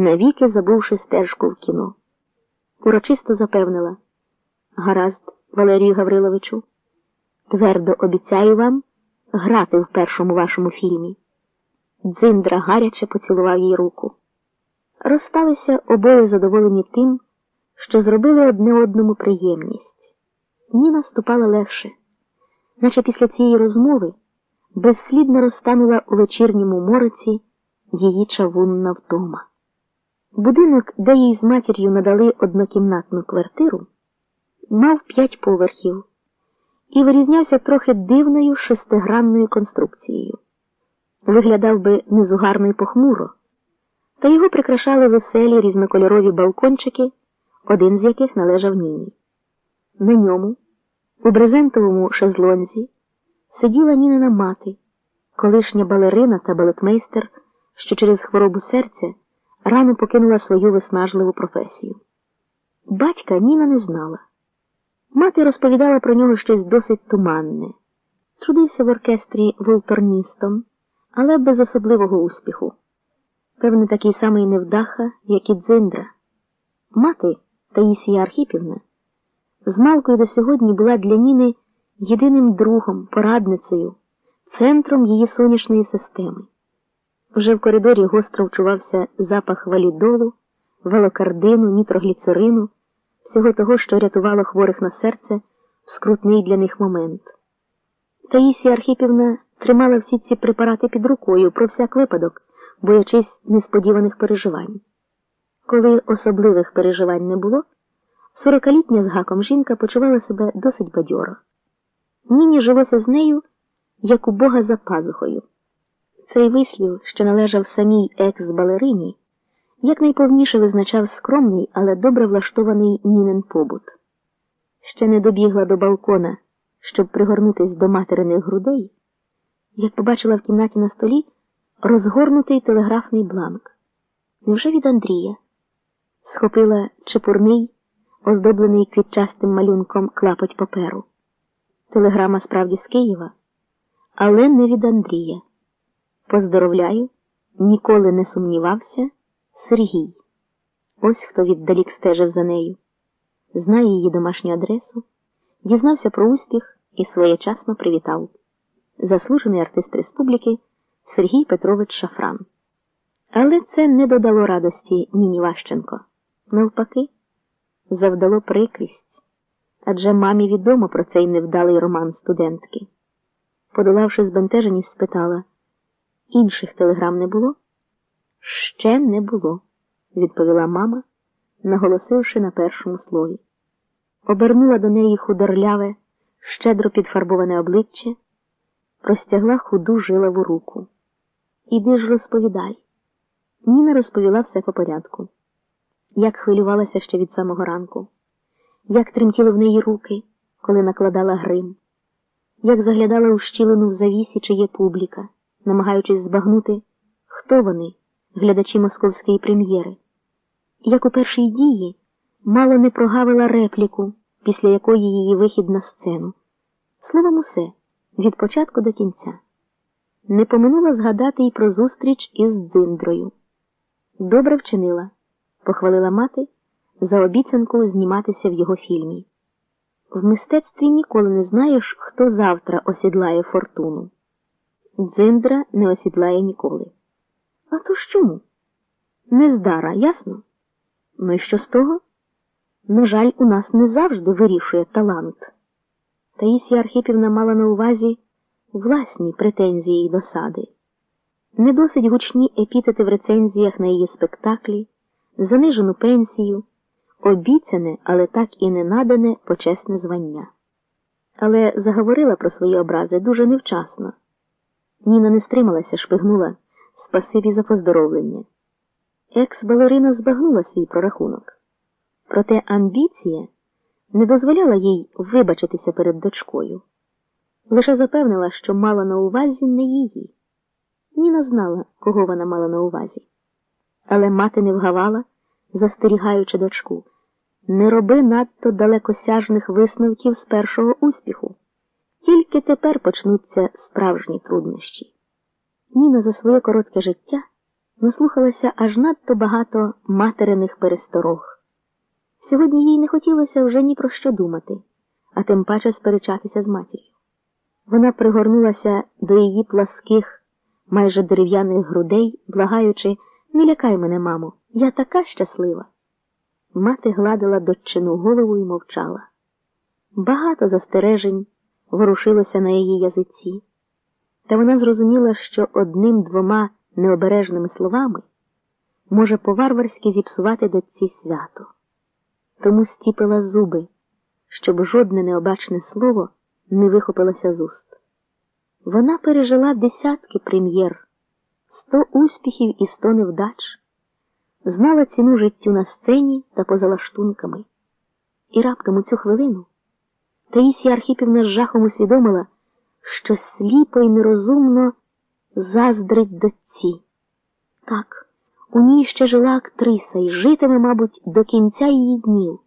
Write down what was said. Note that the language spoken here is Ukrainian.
навіки забувши стежку в кіно. Урочисто запевнила Гаразд, Валерію Гавриловичу, твердо обіцяю вам грати в першому вашому фільмі. Дзиндра гаряче поцілував їй руку. Розсталися обоє задоволені тим, що зробили одне одному приємність. Ніна ступала легше, наче після цієї розмови безслідно розтанула у вечірньому мороці її чавунна втома. Будинок, де їй з матір'ю надали однокімнатну квартиру, мав п'ять поверхів і вирізнявся трохи дивною шестигранною конструкцією. Виглядав би незугарно й похмуро, та його прикрашали веселі різнокольорові балкончики, один з яких належав Ніні. На ньому, у брезентовому шезлонзі, сиділа Нінина мати, колишня балерина та балетмейстер, що через хворобу серця рано покинула свою виснажливу професію. Батька Ніна не знала. Мати розповідала про нього щось досить туманне. Трудився в оркестрі волторністом, але без особливого успіху. Певне, такий самий невдаха, як і дзиндра. Мати Таїсія Архіпівна з малкою до сьогодні була для Ніни єдиним другом, порадницею, центром її сонячної системи. Вже в коридорі гостро вчувався запах валідолу, велокардину, нітрогліцерину, всього того, що рятувало хворих на серце в скрутний для них момент. Таїсія Архіпівна тримала всі ці препарати під рукою про всяк випадок, боячись несподіваних переживань. Коли особливих переживань не було, сорокалітня з гаком жінка почувала себе досить бадьоро. Ніні жилося з нею, як у Бога за пазухою. Цей вислів, що належав самій екс-балерині, якнайповніше визначав скромний, але добре влаштований Нінен побут. Ще не добігла до балкона, щоб пригорнутись до материних грудей, як побачила в кімнаті на столі розгорнутий телеграфний бланк. Невже від Андрія? Схопила чепурний, оздоблений квітчастим малюнком клапоть паперу. Телеграма справді з Києва, але не від Андрія. Поздоровляю, ніколи не сумнівався Сергій. Ось хто віддалік стежив за нею. Знає її домашню адресу, дізнався про успіх і своєчасно привітав. Заслужений артист республіки Сергій Петрович Шафран. Але це не додало радості Ніні Ващенко. Навпаки, завдало прикрість. Адже мамі відомо про цей невдалий роман студентки. Подолавши збентеженість, спитала. Інших телеграм не було? Ще не було, відповіла мама, наголосивши на першому слові. Обернула до неї худорляве, щедро підфарбоване обличчя, простягла худу жилаву руку. Іди ж розповідай. Ніна розповіла все по порядку. Як хвилювалася ще від самого ранку, як тремтіли в неї руки, коли накладала грим, як заглядала у щілину в завісі, чи є публіка намагаючись збагнути, хто вони, глядачі московської прем'єри, як у першій дії мало не прогавила репліку, після якої її вихід на сцену. Словом, усе від початку до кінця. Не поминула згадати й про зустріч із дзиндрою. Добре вчинила, похвалила мати за обіцянку зніматися в його фільмі. В мистецтві ніколи не знаєш, хто завтра осідлає фортуну. Дзиндра не осідлає ніколи. А то ж чому? Нездара, ясно? Ну і що з того? На жаль, у нас не завжди вирішує талант. Таїсія Архипівна мала на увазі власні претензії й досади. Не досить гучні епітети в рецензіях на її спектаклі, занижену пенсію, обіцяне, але так і не надане почесне звання. Але заговорила про свої образи дуже невчасно. Ніна не стрималася, шпигнула спасибі за поздоровлення. Екс-балерина збагнула свій прорахунок. Проте амбіція не дозволяла їй вибачитися перед дочкою. Лише запевнила, що мала на увазі не її. Ніна знала, кого вона мала на увазі. Але мати не вгавала, застерігаючи дочку. Не роби надто далекосяжних висновків з першого успіху. Тільки тепер почнуться справжні труднощі. Ніна за своє коротке життя наслухалася аж надто багато материних пересторог. Сьогодні їй не хотілося вже ні про що думати, а тим паче сперечатися з матір'ю. Вона пригорнулася до її пласких, майже дерев'яних грудей, благаючи, не лякай мене, мамо, я така щаслива. Мати гладила доччину голову і мовчала. Багато застережень ворушилося на її язиці, та вона зрозуміла, що одним-двома необережними словами може по-варварськи зіпсувати дочці свято. Тому стіпила зуби, щоб жодне необачне слово не вихопилося з уст. Вона пережила десятки прем'єр, сто успіхів і сто невдач, знала ціну життю на сцені та поза лаштунками. І раптом у цю хвилину Таїсія Архіпівна з жахом усвідомила, що сліпо й нерозумно заздрить дочці. Так, у ній ще жила актриса і житиме, мабуть, до кінця її днів.